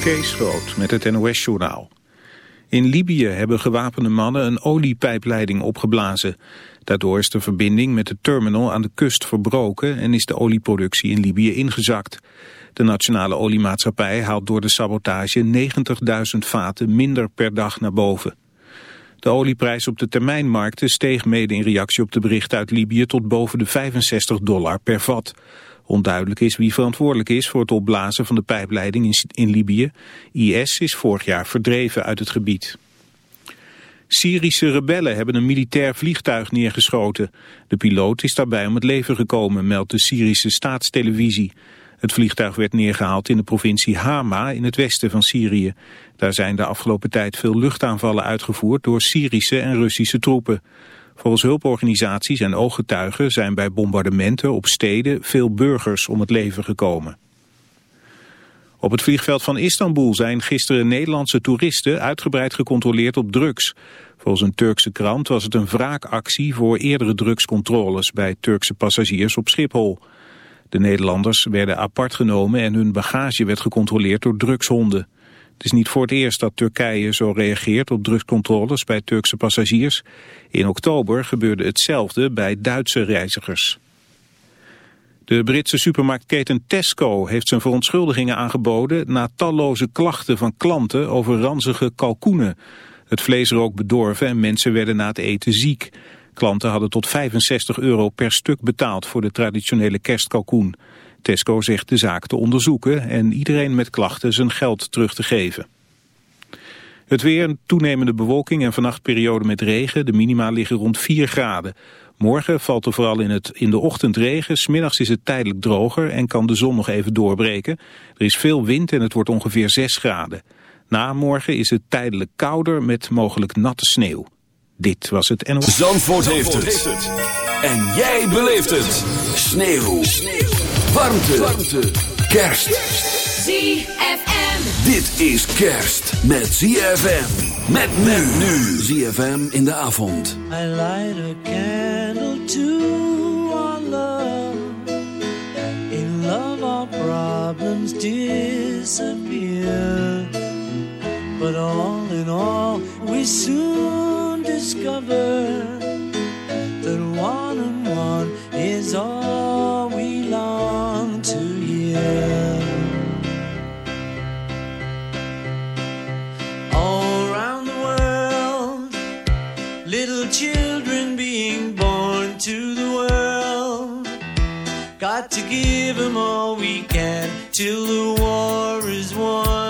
Kees Groot met het NOS-journaal. In Libië hebben gewapende mannen een oliepijpleiding opgeblazen. Daardoor is de verbinding met de terminal aan de kust verbroken... en is de olieproductie in Libië ingezakt. De nationale oliemaatschappij haalt door de sabotage 90.000 vaten minder per dag naar boven. De olieprijs op de termijnmarkten steeg mede in reactie op de berichten uit Libië tot boven de 65 dollar per vat. Onduidelijk is wie verantwoordelijk is voor het opblazen van de pijpleiding in, Libië. IS is vorig jaar verdreven uit het gebied. Syrische rebellen hebben een militair vliegtuig neergeschoten. De piloot is daarbij om het leven gekomen, meldt de Syrische staatstelevisie. Het vliegtuig werd neergehaald in de provincie Hama in het westen van Syrië. Daar zijn de afgelopen tijd veel luchtaanvallen uitgevoerd door Syrische en Russische troepen. Volgens hulporganisaties en ooggetuigen zijn bij bombardementen op steden veel burgers om het leven gekomen. Op het vliegveld van Istanbul zijn gisteren Nederlandse toeristen uitgebreid gecontroleerd op drugs. Volgens een Turkse krant was het een wraakactie voor eerdere drugscontroles bij Turkse passagiers op Schiphol. De Nederlanders werden apart genomen en hun bagage werd gecontroleerd door drugshonden. Het is niet voor het eerst dat Turkije zo reageert op drugscontroles bij Turkse passagiers. In oktober gebeurde hetzelfde bij Duitse reizigers. De Britse supermarktketen Tesco heeft zijn verontschuldigingen aangeboden na talloze klachten van klanten over ranzige kalkoenen. Het vlees rook bedorven en mensen werden na het eten ziek. Klanten hadden tot 65 euro per stuk betaald voor de traditionele kerstkalkoen. Tesco zegt de zaak te onderzoeken en iedereen met klachten zijn geld terug te geven. Het weer, toenemende bewolking en vannacht periode met regen. De minima liggen rond 4 graden. Morgen valt er vooral in, het, in de ochtend regen. Smiddags is het tijdelijk droger en kan de zon nog even doorbreken. Er is veel wind en het wordt ongeveer 6 graden. Na morgen is het tijdelijk kouder met mogelijk natte sneeuw. Dit was het NOS. Zandvoort, heeft, het. En jij beleeft het. Sneeuw. Sneeuw. Warmte. Warmte. Kerst. ZFM. Dit is kerst met ZFM. Met men nu. ZFM in de avond. I light a candle to our love. In love our problems disappear. But all in all we soon discover that one and one is all we All around the world, little children being born to the world. Got to give them all we can till the war is won.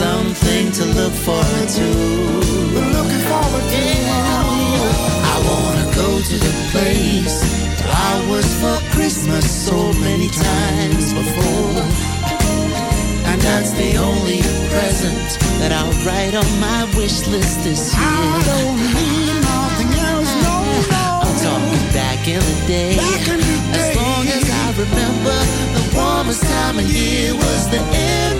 something to look forward to. We're looking forward to. Yeah. I wanna go to the place I was for Christmas so many times before. And that's the only present that I'll write on my wish list this year. I don't need nothing else, no, no. I'm talking back in the day. Back in the day. As long as I remember, the warmest time of year was the end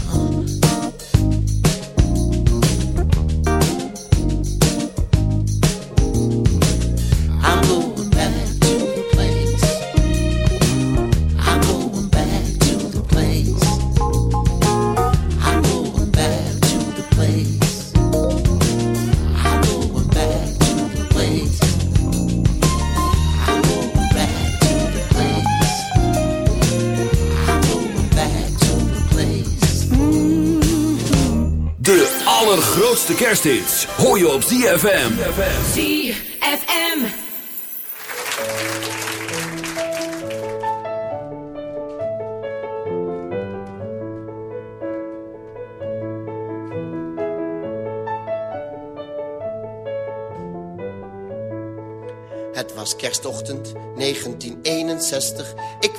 De kersthits. Hoor je op ZFM. ZFM. Het was kerstochtend 1961. Ik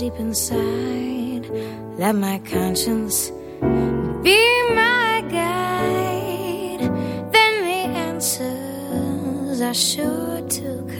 Deep inside, let my conscience be my guide, then the answers are sure to come.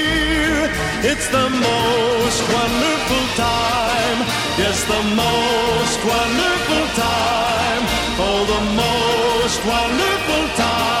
The most wonderful time. Yes, the most wonderful time. Oh, the most wonderful time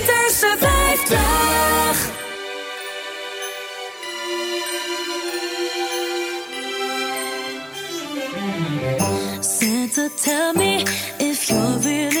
Santa, tell me if you're really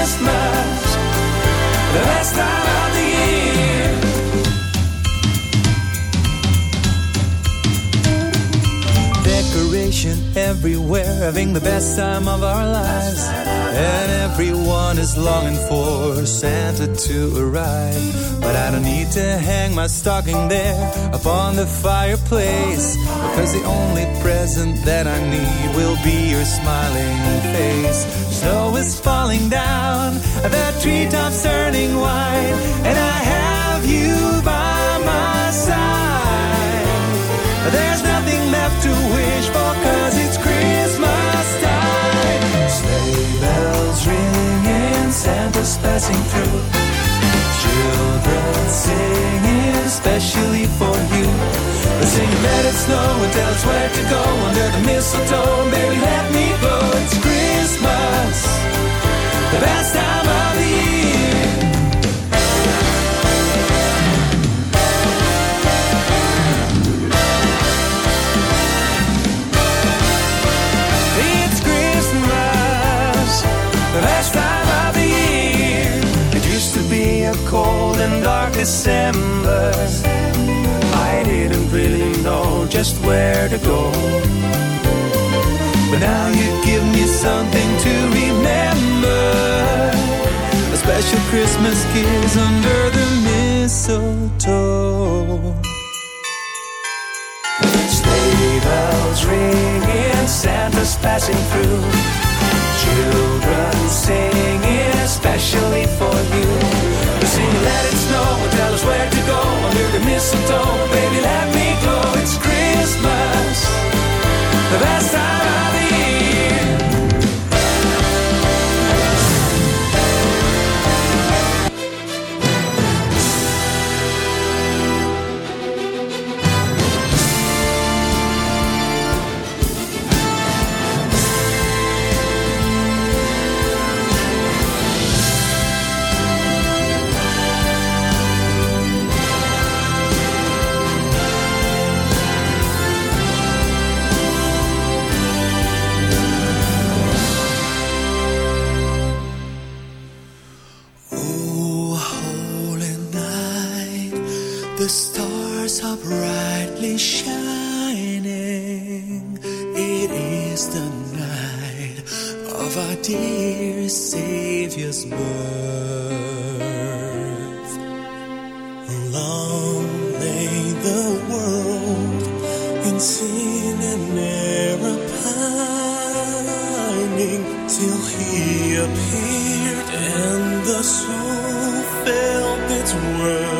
the best time of the year. Decoration everywhere, having the best time of our lives. And everyone is longing for Santa to arrive. But I don't need to hang my stocking there upon the fireplace. Because the only present that I need will be your smiling face. Snow is falling down, the treetops turning white, and I have you by my side. There's nothing left to wish for cause it's Christmas time. Sleigh bells ringing, Santa's passing through. Children singing, especially for you. They let it snow and tell us where to go under the mistletoe. Baby, let me passing through. Children singing, especially for you. We sing, let it snow, tell us where to go under the mistletoe. Long lay the world in sin and error pining till he appeared and the soul felt its worth.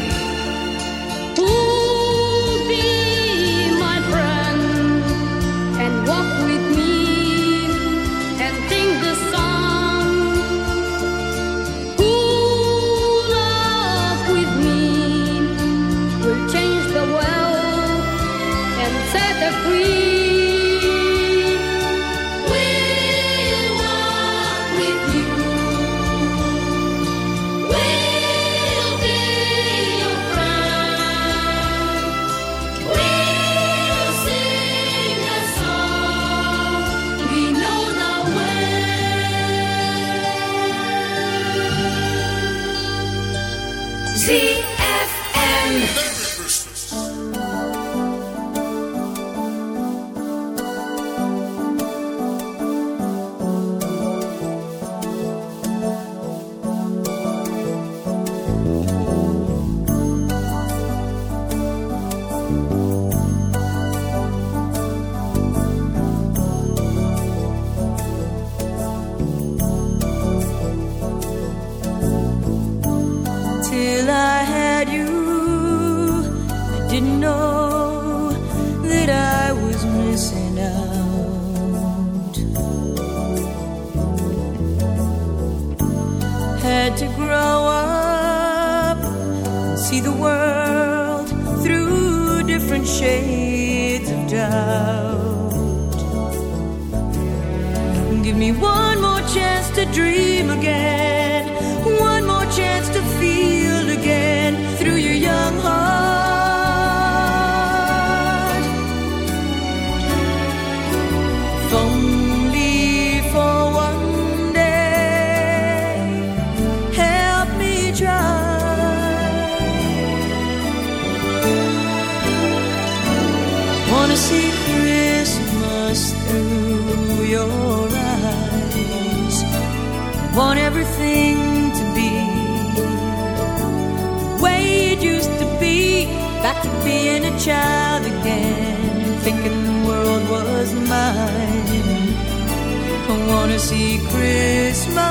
child again, thinking the world was mine. I wanna see Christmas.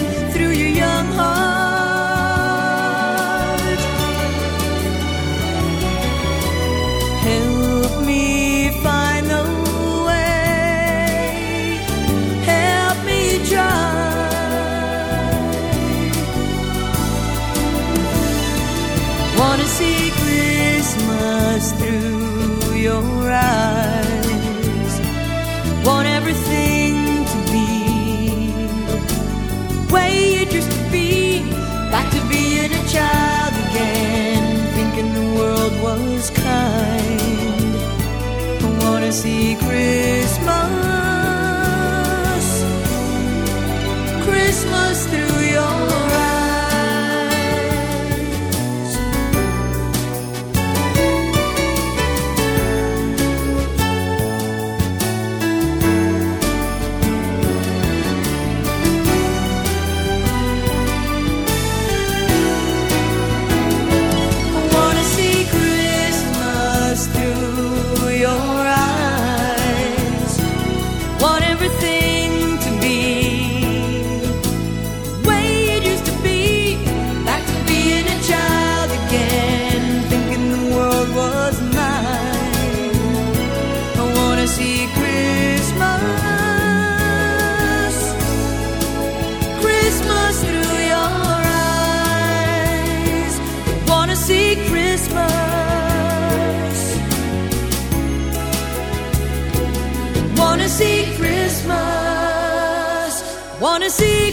secret.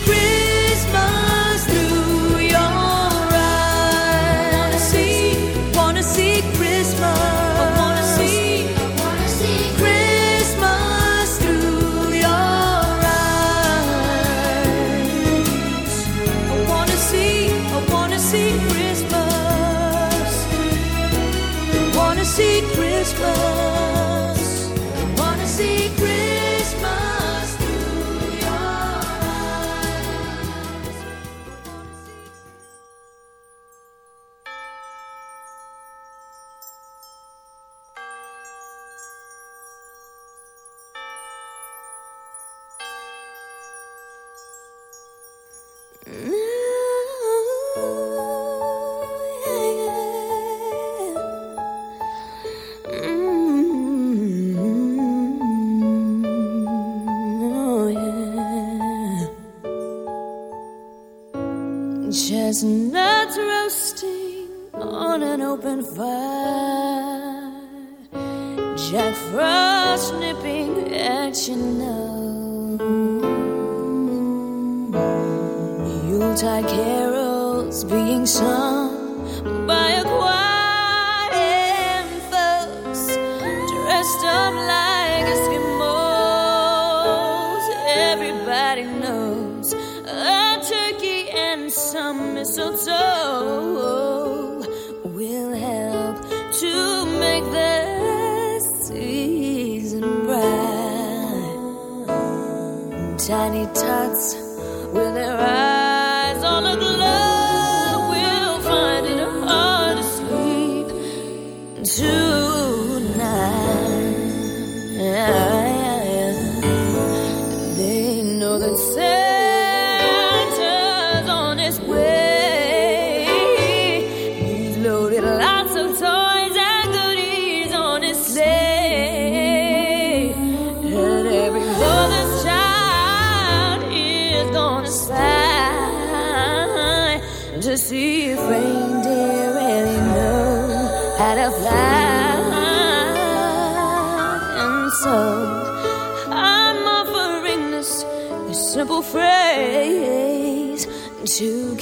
Christmas.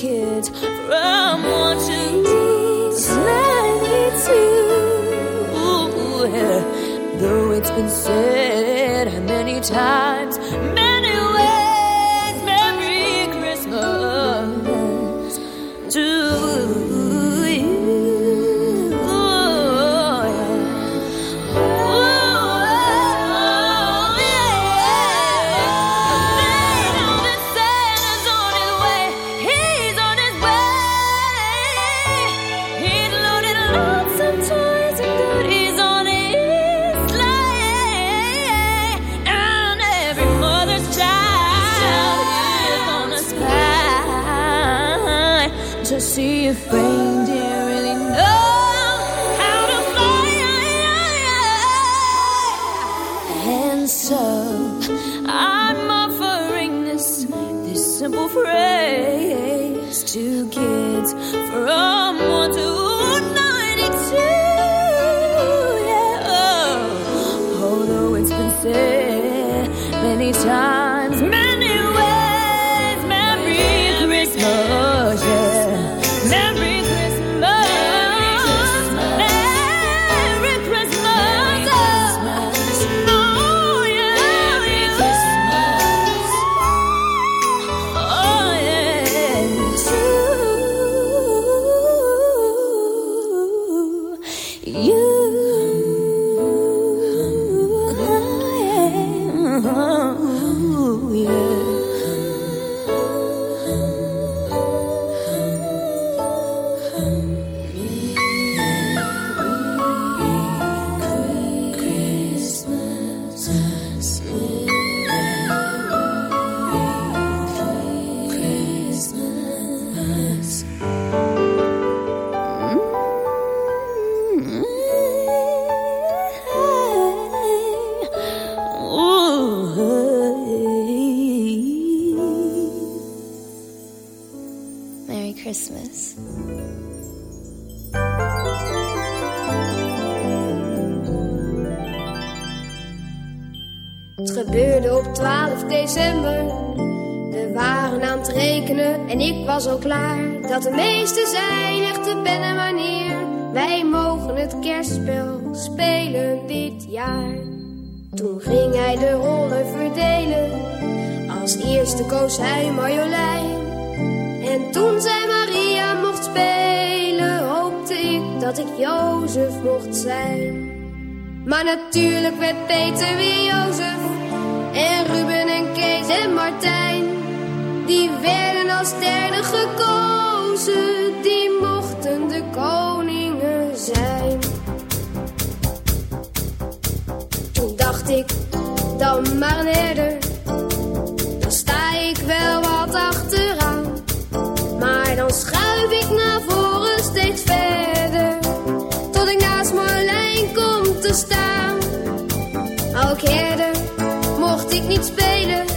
kids from one to ninety-two. Though it's been said many times. ik, dan maar herder, Dan sta ik wel wat achteraan, maar dan schuif ik naar voren steeds verder. Tot ik naast Marlijn kom te staan. Ook eerder mocht ik niet spelen.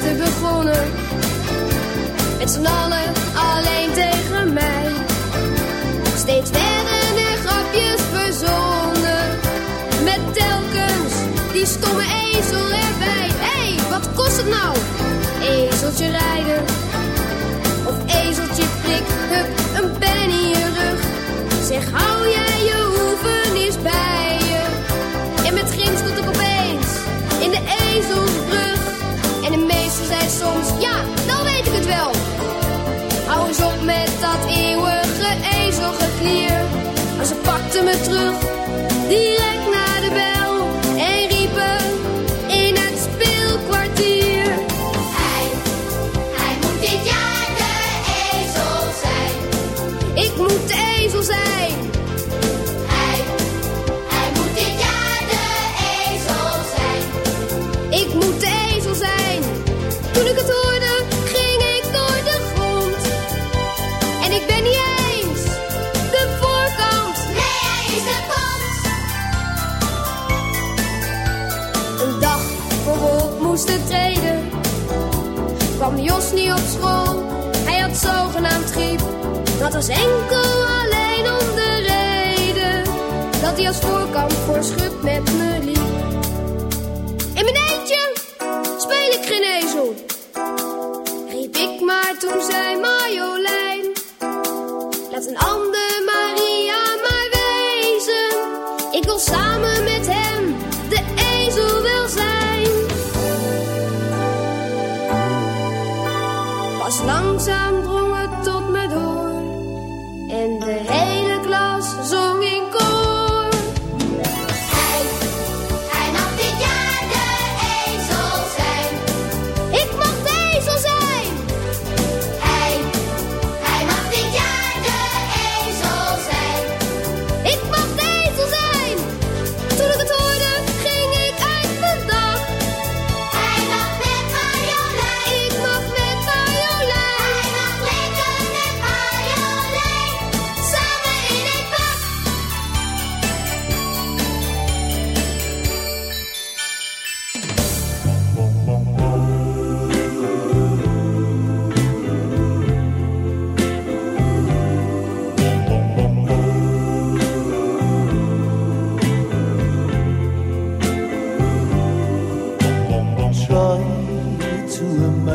begonnen. Met z'n allen alleen tegen mij. Steeds werden er grapjes verzonnen. Met telkens die stomme ezel erbij. Hé, hey, wat kost het nou? Ezeltje rijden. Of ezeltje prik, hup, een pen in je rug. Zeg, hou jij je hoeven is bij je. En met grins stond ik opeens in de ezel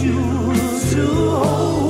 choose to hold.